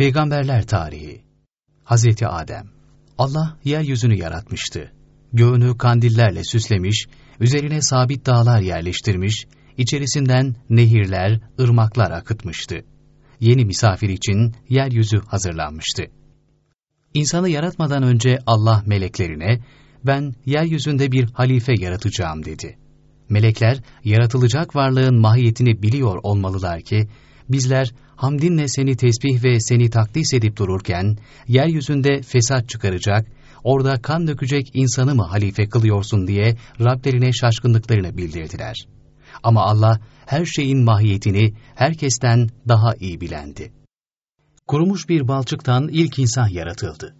Peygamberler Tarihi Hazreti Adem Allah yeryüzünü yaratmıştı. Göğünü kandillerle süslemiş, üzerine sabit dağlar yerleştirmiş, içerisinden nehirler, ırmaklar akıtmıştı. Yeni misafir için yeryüzü hazırlanmıştı. İnsanı yaratmadan önce Allah meleklerine, ben yeryüzünde bir halife yaratacağım dedi. Melekler, yaratılacak varlığın mahiyetini biliyor olmalılar ki, bizler hamdinle seni tesbih ve seni takdis edip dururken, yeryüzünde fesat çıkaracak, orada kan dökecek insanı mı halife kılıyorsun diye Rablerine şaşkınlıklarını bildirdiler. Ama Allah her şeyin mahiyetini herkesten daha iyi bilendi. Kurumuş bir balçıktan ilk insan yaratıldı.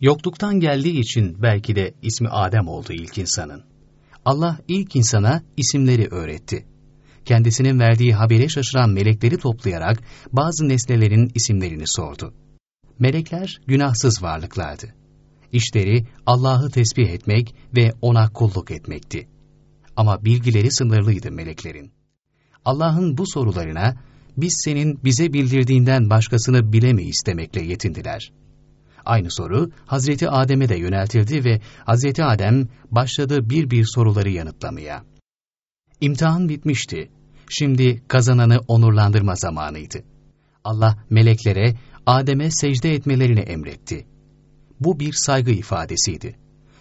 Yokluktan geldiği için belki de ismi Adem oldu ilk insanın. Allah ilk insana isimleri öğretti. Kendisinin verdiği habere şaşıran melekleri toplayarak bazı nesnelerin isimlerini sordu. Melekler günahsız varlıklardı. İşleri Allah'ı tesbih etmek ve ona kulluk etmekti. Ama bilgileri sınırlıydı meleklerin. Allah'ın bu sorularına biz senin bize bildirdiğinden başkasını bilemeyiz demekle yetindiler. Aynı soru Hazreti Adem'e de yöneltildi ve Hazreti Adem başladı bir bir soruları yanıtlamaya. İmtihan bitmişti. Şimdi kazananı onurlandırma zamanıydı. Allah meleklere Adem'e secde etmelerini emretti. Bu bir saygı ifadesiydi.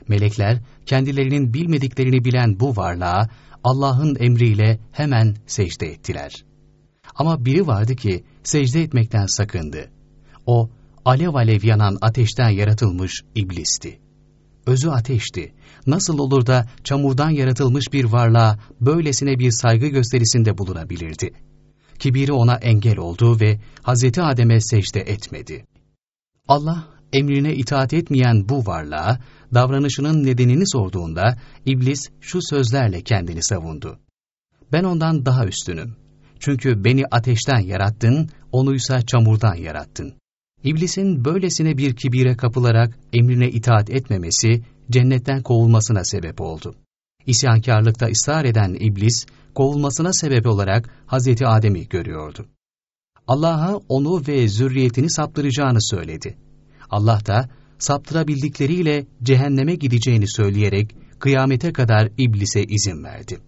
Melekler kendilerinin bilmediklerini bilen bu varlığa Allah'ın emriyle hemen secde ettiler. Ama biri vardı ki secde etmekten sakındı. O alev alev yanan ateşten yaratılmış iblisti. Özü ateşti. Nasıl olur da çamurdan yaratılmış bir varlığa böylesine bir saygı gösterisinde bulunabilirdi? Kibiri ona engel oldu ve Hazreti Adem'e secde etmedi. Allah emrine itaat etmeyen bu varlığa davranışının nedenini sorduğunda iblis şu sözlerle kendini savundu. Ben ondan daha üstünüm. Çünkü beni ateşten yarattın, onuysa çamurdan yarattın. İblisin böylesine bir kibire kapılarak emrine itaat etmemesi, cennetten kovulmasına sebep oldu. İsyankarlıkta ısrar eden iblis, kovulmasına sebep olarak Hazreti Adem'i görüyordu. Allah'a onu ve zürriyetini saptıracağını söyledi. Allah da saptırabildikleriyle cehenneme gideceğini söyleyerek kıyamete kadar iblise izin verdi.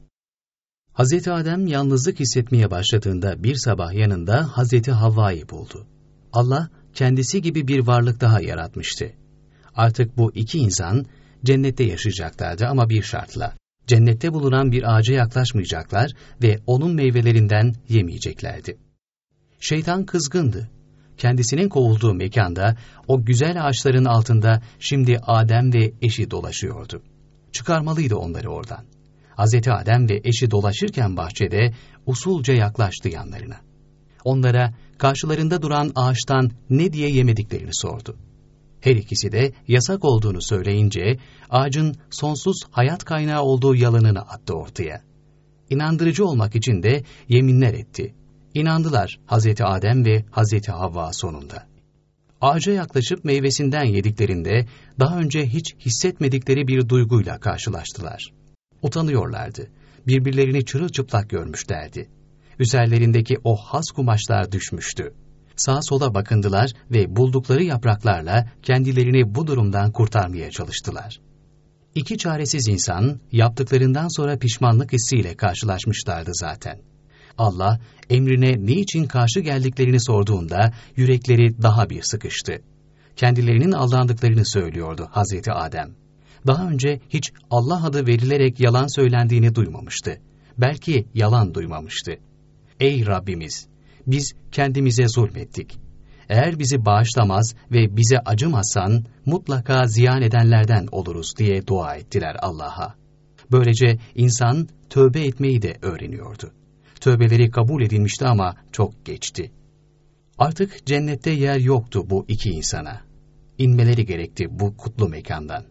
Hazreti Adem yalnızlık hissetmeye başladığında bir sabah yanında Hazreti Havva'yı buldu. Allah kendisi gibi bir varlık daha yaratmıştı. Artık bu iki insan cennette yaşayacaklardı ama bir şartla. Cennette bulunan bir ağaca yaklaşmayacaklar ve onun meyvelerinden yemeyeceklerdi. Şeytan kızgındı. Kendisinin kovulduğu mekanda o güzel ağaçların altında şimdi Adem ve eşi dolaşıyordu. Çıkarmalıydı onları oradan. Hazreti Adem ve eşi dolaşırken bahçede usulca yaklaştı yanlarına. Onlara karşılarında duran ağaçtan ne diye yemediklerini sordu. Her ikisi de yasak olduğunu söyleyince ağacın sonsuz hayat kaynağı olduğu yalanını attı ortaya. İnandırıcı olmak için de yeminler etti. İnandılar Hazreti Adem ve Hazreti Havva sonunda. Ağaca yaklaşıp meyvesinden yediklerinde daha önce hiç hissetmedikleri bir duyguyla karşılaştılar. Utanıyorlardı. Birbirlerini çırılçıplak görmüşlerdi. Üzerlerindeki o has kumaşlar düşmüştü. Sağa sola bakındılar ve buldukları yapraklarla kendilerini bu durumdan kurtarmaya çalıştılar. İki çaresiz insan yaptıklarından sonra pişmanlık hissiyle karşılaşmışlardı zaten. Allah emrine niçin karşı geldiklerini sorduğunda yürekleri daha bir sıkıştı. Kendilerinin aldandıklarını söylüyordu Hazreti Adem. Daha önce hiç Allah adı verilerek yalan söylendiğini duymamıştı. Belki yalan duymamıştı. Ey Rabbimiz! Biz kendimize zulmettik. Eğer bizi bağışlamaz ve bize acımazsan mutlaka ziyan edenlerden oluruz diye dua ettiler Allah'a. Böylece insan tövbe etmeyi de öğreniyordu. Tövbeleri kabul edilmişti ama çok geçti. Artık cennette yer yoktu bu iki insana. İnmeleri gerekti bu kutlu mekandan.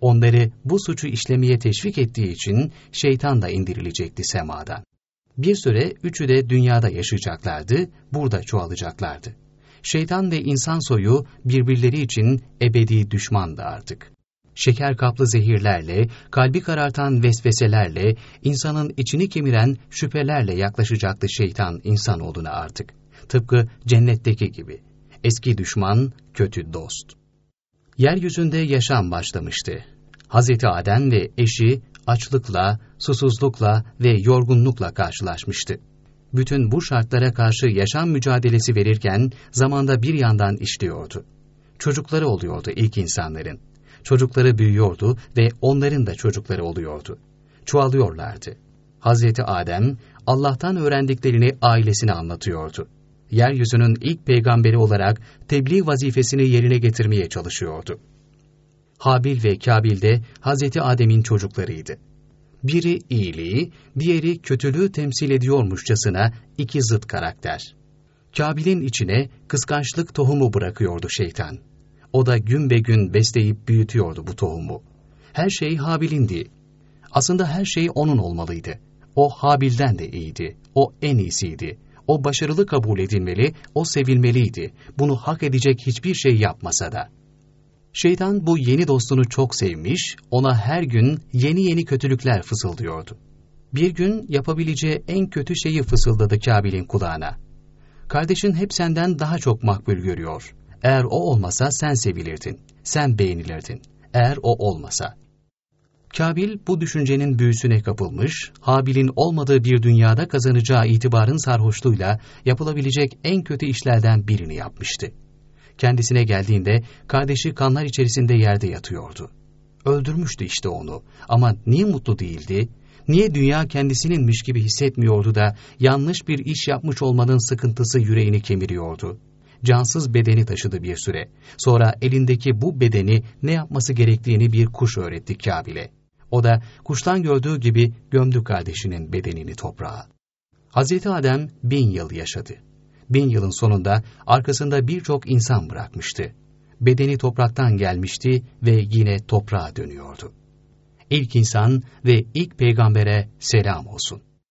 Onları bu suçu işlemeye teşvik ettiği için şeytan da indirilecekti semadan. Bir süre üçü de dünyada yaşayacaklardı, burada çoğalacaklardı. Şeytan ve insan soyu birbirleri için ebedi düşmandı artık. Şeker kaplı zehirlerle, kalbi karartan vesveselerle, insanın içini kemiren şüphelerle yaklaşacaktı şeytan insanoğluna artık. Tıpkı cennetteki gibi. eski düşman, kötü dost. Yeryüzünde yaşam başlamıştı. Hazreti Adem ve eşi açlıkla, susuzlukla ve yorgunlukla karşılaşmıştı. Bütün bu şartlara karşı yaşam mücadelesi verirken zamanda bir yandan işliyordu. Çocukları oluyordu ilk insanların. Çocukları büyüyordu ve onların da çocukları oluyordu. Çoğalıyorlardı. Hazreti Adem Allah'tan öğrendiklerini ailesine anlatıyordu. Yeryüzünün ilk peygamberi olarak tebliğ vazifesini yerine getirmeye çalışıyordu. Habil ve Kabil de Hazreti Adem'in çocuklarıydı. Biri iyiliği, diğeri kötülüğü temsil ediyormuşçasına iki zıt karakter. Kabil'in içine kıskançlık tohumu bırakıyordu şeytan. O da gün be gün besleyip büyütüyordu bu tohumu. Her şey Habil'indi. Aslında her şey onun olmalıydı. O Habil'den de iyiydi. O en iyisiydi. O başarılı kabul edilmeli, o sevilmeliydi. Bunu hak edecek hiçbir şey yapmasa da. Şeytan bu yeni dostunu çok sevmiş, ona her gün yeni yeni kötülükler fısıldıyordu. Bir gün yapabileceği en kötü şeyi fısıldadı Kabil'in kulağına. Kardeşin hep senden daha çok makbul görüyor. Eğer o olmasa sen sevilirdin, sen beğenilirdin. Eğer o olmasa. Kabil bu düşüncenin büyüsüne kapılmış, Habil'in olmadığı bir dünyada kazanacağı itibarın sarhoşluğuyla yapılabilecek en kötü işlerden birini yapmıştı. Kendisine geldiğinde kardeşi kanlar içerisinde yerde yatıyordu. Öldürmüştü işte onu ama niye mutlu değildi? Niye dünya kendisininmiş gibi hissetmiyordu da yanlış bir iş yapmış olmanın sıkıntısı yüreğini kemiriyordu? Cansız bedeni taşıdı bir süre. Sonra elindeki bu bedeni ne yapması gerektiğini bir kuş öğretti Kabil'e. O da kuştan gördüğü gibi gömdü kardeşinin bedenini toprağa. Hazreti Adem bin yıl yaşadı. Bin yılın sonunda arkasında birçok insan bırakmıştı. Bedeni topraktan gelmişti ve yine toprağa dönüyordu. İlk insan ve ilk peygambere selam olsun.